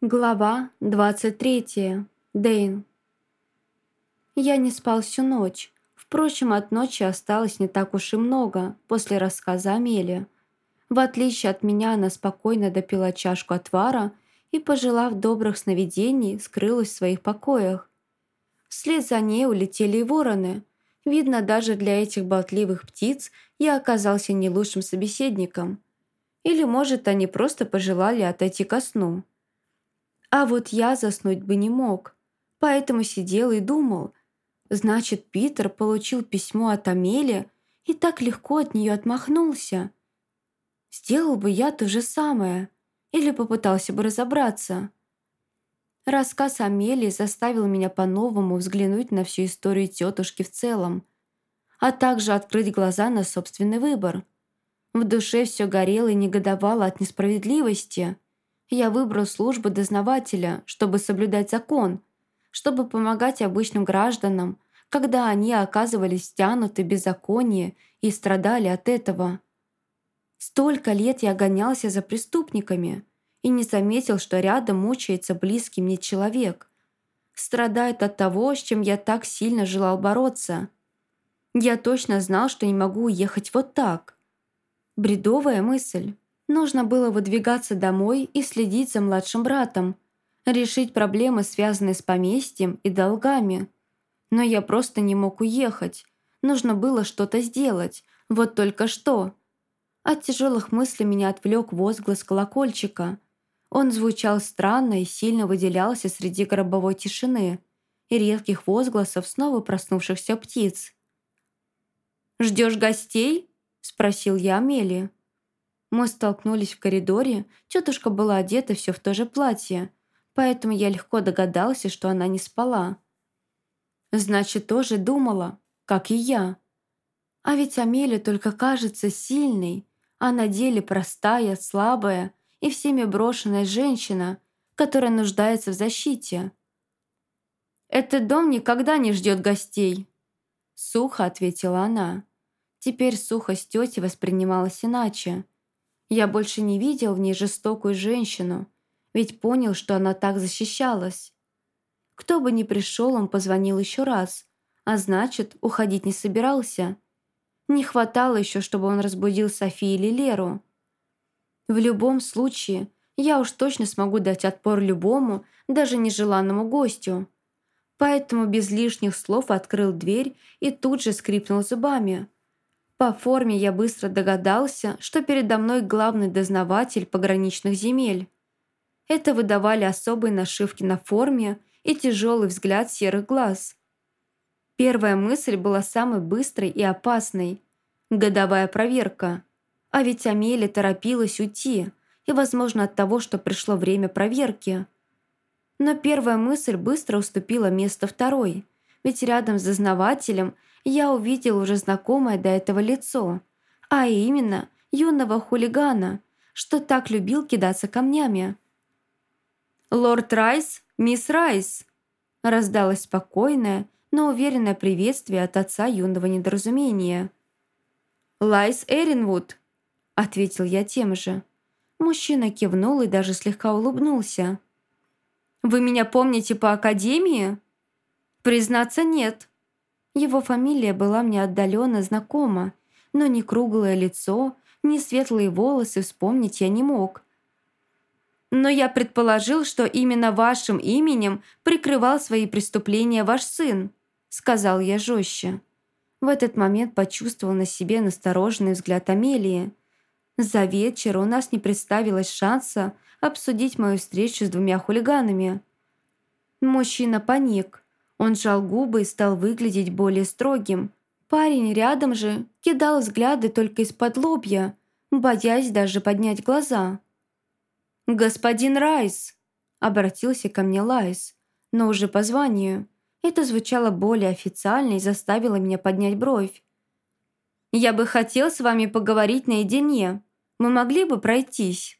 Глава 23. Дейн. Я не спал всю ночь. Впрочем, от ночи осталось не так уж и много после рассказа Амели. В отличие от меня, она спокойно допила чашку отвара и, пожелав добрых сновидений, скрылась в своих покоях. Вслед за ней улетели и вороны. Видно, даже для этих болтливых птиц я оказался не лучшим собеседником. Или, может, они просто пожелали отойти ко сну. А вот я заснуть бы не мог, поэтому сидел и думал. Значит, Питер получил письмо от Амели и так легко от нее отмахнулся. Сделал бы я то же самое или попытался бы разобраться. Рассказ Амелии заставил меня по-новому взглянуть на всю историю тетушки в целом, а также открыть глаза на собственный выбор. В душе все горело и негодовало от несправедливости – я выбрал службу дознавателя, чтобы соблюдать закон, чтобы помогать обычным гражданам, когда они оказывались стянуты в беззаконие и страдали от этого. Столько лет я гонялся за преступниками и не заметил, что рядом мучается близкий мне человек. Страдает от того, с чем я так сильно желал бороться. Я точно знал, что не могу уехать вот так. Бредовая мысль. Нужно было выдвигаться домой и следить за младшим братом, решить проблемы, связанные с поместьем и долгами. Но я просто не мог уехать. Нужно было что-то сделать. Вот только что. От тяжелых мыслей меня отвлек возглас колокольчика. Он звучал странно и сильно выделялся среди гробовой тишины и редких возгласов снова проснувшихся птиц. «Ждешь гостей?» – спросил я Амелию. Мы столкнулись в коридоре, тетушка была одета все в то же платье, поэтому я легко догадался, что она не спала. Значит, тоже думала, как и я. А ведь Амелия только кажется сильной, а на деле простая, слабая и всеми брошенная женщина, которая нуждается в защите. «Этот дом никогда не ждет гостей», — сухо ответила она. Теперь сухость тети воспринималась иначе — я больше не видел в ней жестокую женщину, ведь понял, что она так защищалась. Кто бы ни пришел, он позвонил еще раз, а значит, уходить не собирался. Не хватало еще, чтобы он разбудил Софи или Леру. В любом случае, я уж точно смогу дать отпор любому, даже нежеланному гостю. Поэтому без лишних слов открыл дверь и тут же скрипнул зубами – по форме я быстро догадался, что передо мной главный дознаватель пограничных земель. Это выдавали особые нашивки на форме и тяжелый взгляд серых глаз. Первая мысль была самой быстрой и опасной. Годовая проверка. А ведь Амелия торопилась уйти, и, возможно, от того, что пришло время проверки. Но первая мысль быстро уступила место второй, ведь рядом с дознавателем – я увидел уже знакомое до этого лицо, а именно юного хулигана, что так любил кидаться камнями. «Лорд Райс, мисс Райс!» раздалось спокойное, но уверенное приветствие от отца юного недоразумения. «Лайс Эринвуд», — ответил я тем же. Мужчина кивнул и даже слегка улыбнулся. «Вы меня помните по академии?» «Признаться, нет», его фамилия была мне отдаленно знакома, но ни круглое лицо, ни светлые волосы вспомнить я не мог. Но я предположил, что именно вашим именем прикрывал свои преступления ваш сын, сказал я жестче. В этот момент почувствовал на себе настороженный взгляд Амелии. За вечер у нас не представилось шанса обсудить мою встречу с двумя хулиганами. Мужчина паник – он сжал губы и стал выглядеть более строгим. Парень рядом же кидал взгляды только из-под лобья, боясь даже поднять глаза. «Господин Райс!» – обратился ко мне Лайс, но уже по званию. Это звучало более официально и заставило меня поднять бровь. «Я бы хотел с вами поговорить наедине. Мы могли бы пройтись?»